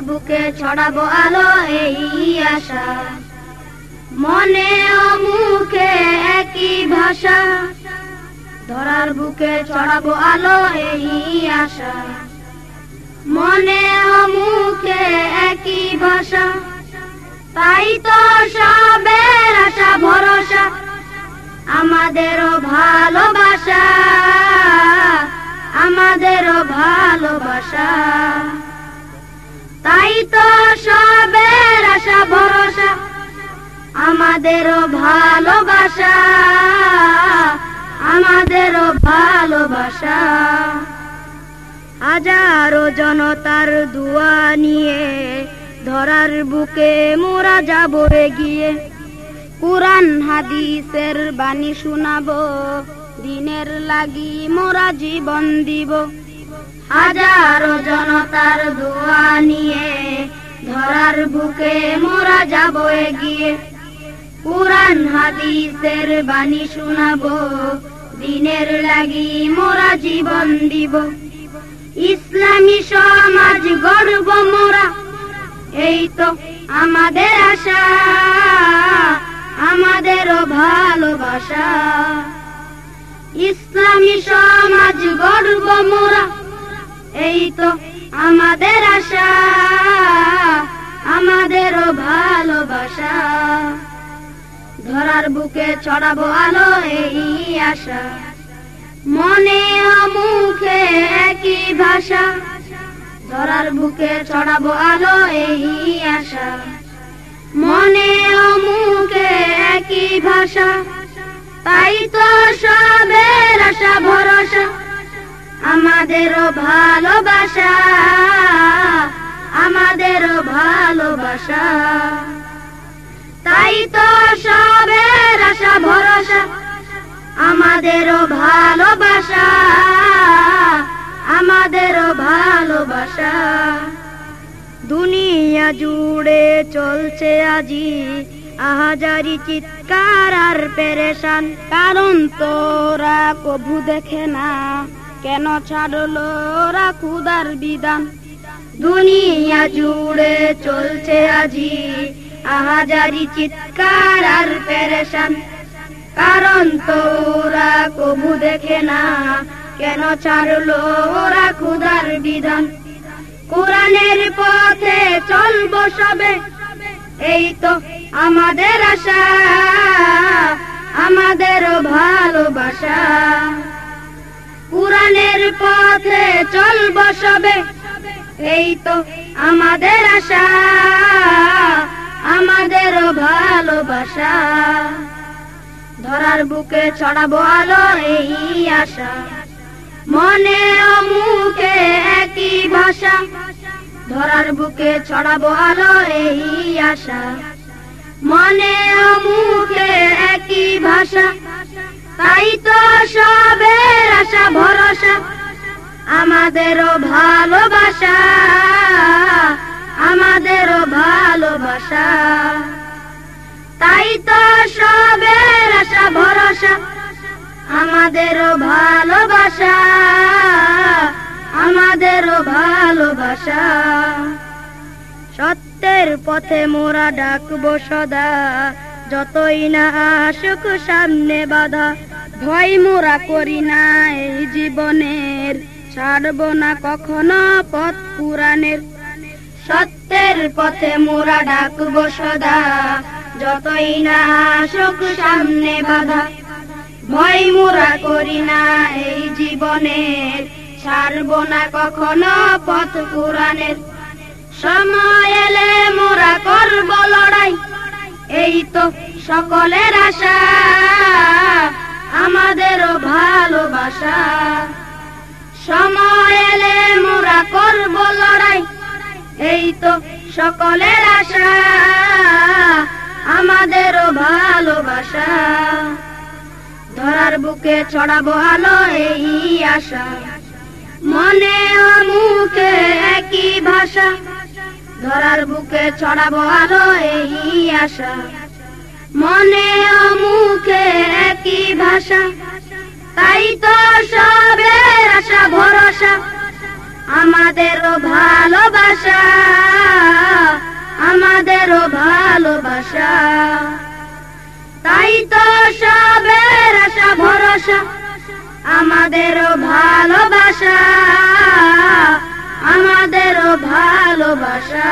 বুকে ছড়াবো আলো এই আশা। মনে ও মুখে একই ভাষা। ধরার বুকে ছড়াবো আলো এই আশা। মনে ও মুখে একই ভাষা। তাই তো সবের আশা, ভরসা। আমাদেরও ভালোবাসা। আমাদেরও ভালোবাসা। তাই তো সবের আশা, ভরসা, আমাদেরও ভালোবাসা আমাদেরও ভালোবাসা। হাজারো জনতার দুয়া নিয়ে ধরার বুকে মোরা যাব এগিয়ে। কুরআন, হাদিসের বাণী শোনাবো, দিনের লাগি মোরা জীবন দিব। হাজারো জনতার দোয়া নিয়ে ধরার বুকে মোরা যাব এগিয়ে। কুরআন, হাদিসের বাণী শোনাবো, দিনের লাগি মোরা জীবন দিব। ইসলামী সমাজ গর্ব মোরা, এই তো আমাদের আশা, আমাদেরও ভালোবাসা। ইসলামী সমাজ গর্ব মোরা এই তো আমাদের আশা, আমাদেরও ভালোবাসা। ধরার বুকে ছড়াবো আলো এই আশা। মনে মুখে একই ভাষা। ধরার বুকে ছড়াবো আলো এই আশা। মনে মুখে একই ভাষা। তাই তো সবের আশা, ভরসা। আমাদেরও ভালোবাসা আমাদেরও ভালোবাসা। তাই তো সবের আশা, ভরসা আমাদেরও ভালোবাসা আমাদেরও ভালোবাসা। দুনিয়া জুড়ে চলছে আজি আহাজারি চিৎকার আর পেরেশান, কারণ তোরা কভু দেখে না। কেন ছাড়লো ওরা খুদার বিধান? দুনিয়া জুড়ে চলছে আজি আহাজারি চিৎকার আর পেরেশান। কারণ তোরা কভু দেখে না কেন ছাড়লো ওরা খুদার বিধান। কোরআনের পথে চলবো সবে, এই তো আমাদের আশা, আমাদের ভালোবাসা। পথে চলবো সবে। এই তো আমাদের আশা আমাদের ভালোবাসা। ধরার বুকে ছড়াবো আলো এই আশা। মনে মুখে একই ভাষা। ধরার বুকে ছড়াবো আলো এই আশা। মনে মুখে একই ভাষা। তাই তো ভরসা আমাদেরও ভালোবাসা আমাদেরও ভালোবাসা। তাই তো সবের আশা, ভরসা, আমাদেরও ভালোবাসা আমাদেরও ভালোবাসা। সত্যের পথে মোরা ডাকবো সদা, যতই না আসুক সামনে বাধা, ভয় মোরা করি না এই জীবনের। ছাড়বো না কখনো পথ পুরাণের। সত্যের পথে মোরা ডাকবো সদা, যতই না আসুক সামনে বাধা। ভয় মোরা করি না এই জীবনের, ছাড়বো না কখনো পথ পুরাণের। সময় এলে মোরা করব লড়াই, এই তো সকলের আশা, আমাদেরও ভালোবাসা। সময় এলে মোরা করব লড়াই। এই তো সকলের আশা, আমাদেরও ভালোবাসা। ধরার বুকে ছড়াবো আলো এই আশা। মনে ও মুখে একই ভাষা। ধরার বুকে ছড়াবো আলো এই আশা। মনে ও মুখে একই ভাষা। তাই তো সবের আশা, ভরসা, আমাদেরও ভালোবাসা আমাদেরও ভালোবাসা। তাই তো সবের আশা, ভরসা, আমাদেরও ভালোবাসা আমাদেরও ভালোবাসা।